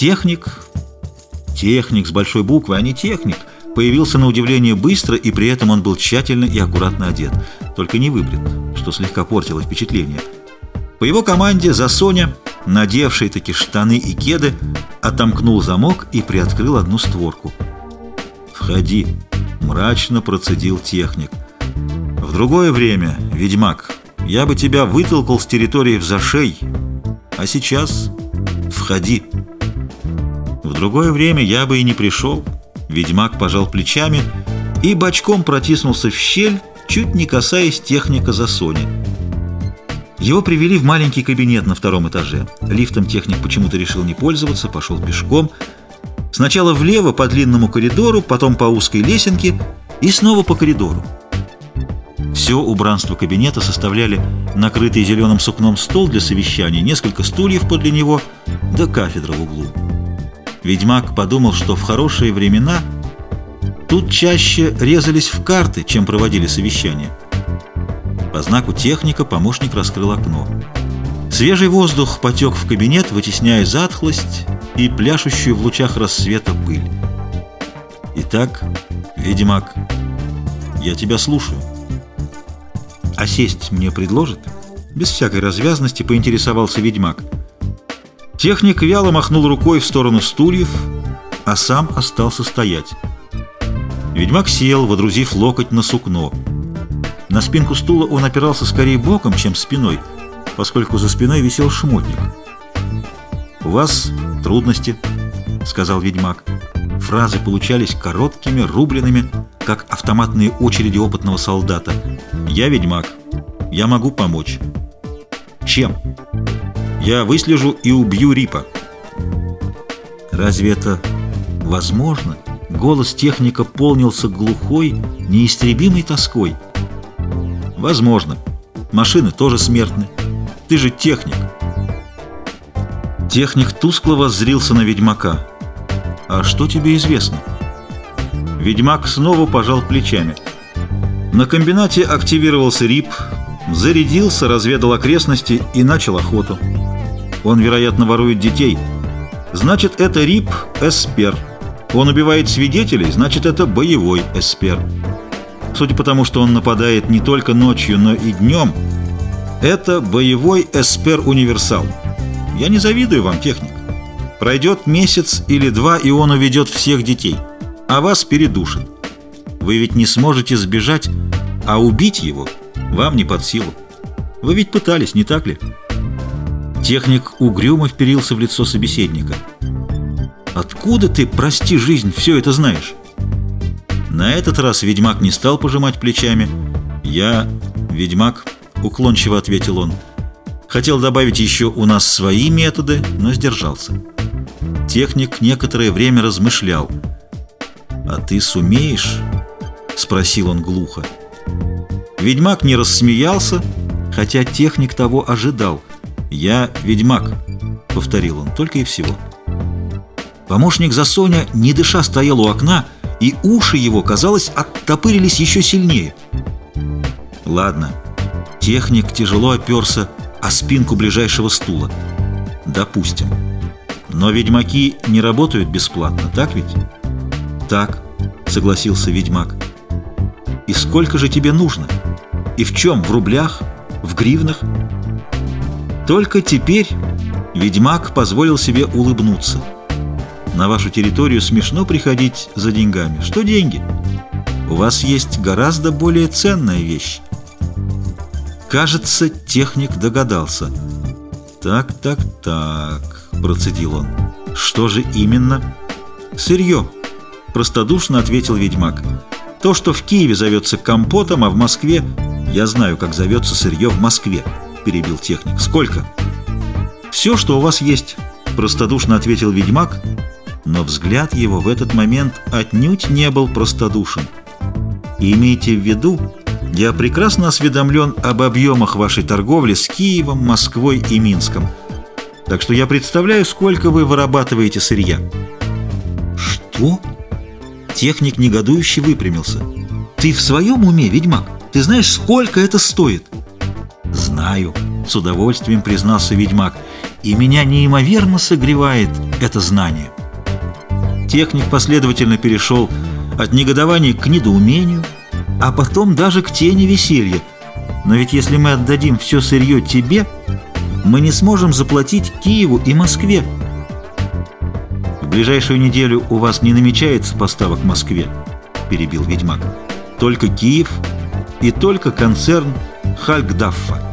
Техник, техник с большой буквы, а не техник, появился на удивление быстро, и при этом он был тщательно и аккуратно одет, только не выбрит, что слегка портило впечатление. По его команде за Соня, надевший таки штаны и кеды, отомкнул замок и приоткрыл одну створку. «Входи», — мрачно процедил техник. «В другое время, ведьмак, я бы тебя вытолкал с территории в зашей, а сейчас входи». Другое время я бы и не пришел. Ведьмак пожал плечами и бочком протиснулся в щель, чуть не касаясь техника за Сони. Его привели в маленький кабинет на втором этаже. Лифтом техник почему-то решил не пользоваться, пошел пешком. Сначала влево по длинному коридору, потом по узкой лесенке и снова по коридору. Все убранство кабинета составляли накрытый зеленым сукном стол для совещаний, несколько стульев подле него, да кафедра в углу. Ведьмак подумал, что в хорошие времена тут чаще резались в карты, чем проводили совещания. По знаку техника помощник раскрыл окно. Свежий воздух потек в кабинет, вытесняя затхлость и пляшущую в лучах рассвета пыль. «Итак, ведьмак, я тебя слушаю. А сесть мне предложит?» Без всякой развязности поинтересовался ведьмак. Техник вяло махнул рукой в сторону стульев, а сам остался стоять. Ведьмак сел, водрузив локоть на сукно. На спинку стула он опирался скорее боком, чем спиной, поскольку за спиной висел шмотник. «У вас трудности», — сказал ведьмак. Фразы получались короткими, рубленными, как автоматные очереди опытного солдата. «Я ведьмак. Я могу помочь». «Чем?» «Я выслежу и убью Рипа». «Разве это возможно?» Голос техника полнился глухой, неистребимой тоской. Возможно. Машины тоже смертны. Ты же техник. Техник тускло воззрился на ведьмака. А что тебе известно? Ведьмак снова пожал плечами. На комбинате активировался РИП, зарядился, разведал окрестности и начал охоту. Он, вероятно, ворует детей. Значит, это РИП Эспер. Он убивает свидетелей, значит, это боевой Эспер. Судя по тому, что он нападает не только ночью, но и днем, это боевой эспер-универсал. Я не завидую вам, техник. Пройдет месяц или два, и он уведет всех детей, а вас передушит. Вы ведь не сможете сбежать, а убить его вам не под силу. Вы ведь пытались, не так ли? Техник угрюмо вперился в лицо собеседника. «Откуда ты, прости жизнь, все это знаешь?» На этот раз ведьмак не стал пожимать плечами. «Я ведьмак», — уклончиво ответил он. Хотел добавить еще «у нас свои методы», но сдержался. Техник некоторое время размышлял. «А ты сумеешь?» — спросил он глухо. Ведьмак не рассмеялся, хотя техник того ожидал. «Я ведьмак», — повторил он, только и всего. Помощник за Соня, не дыша, стоял у окна, — и уши его, казалось, оттопырились еще сильнее. Ладно, техник тяжело оперся о спинку ближайшего стула. Допустим. Но ведьмаки не работают бесплатно, так ведь? Так, согласился ведьмак. И сколько же тебе нужно? И в чем? В рублях? В гривнах? Только теперь ведьмак позволил себе улыбнуться. На вашу территорию смешно приходить за деньгами. Что деньги? У вас есть гораздо более ценная вещь. Кажется, техник догадался. «Так, так, так», — процедил он. «Что же именно?» «Сырье», — простодушно ответил ведьмак. «То, что в Киеве зовется компотом, а в Москве...» «Я знаю, как зовется сырье в Москве», — перебил техник. «Сколько?» «Все, что у вас есть», — простодушно ответил ведьмак, но взгляд его в этот момент отнюдь не был простодушен. Имейте в виду, я прекрасно осведомлен об объемах вашей торговли с Киевом, Москвой и Минском. Так что я представляю, сколько вы вырабатываете сырья. Что? Техник негодующе выпрямился. Ты в своем уме, ведьмак? Ты знаешь, сколько это стоит? Знаю, с удовольствием признался ведьмак. и меня неимоверно согревает это знание. Техник последовательно перешел от негодования к недоумению, а потом даже к тени веселья. Но ведь если мы отдадим все сырье тебе, мы не сможем заплатить Киеву и Москве. В ближайшую неделю у вас не намечается поставок Москве, перебил ведьмак. Только Киев и только концерн Хальгдаффа.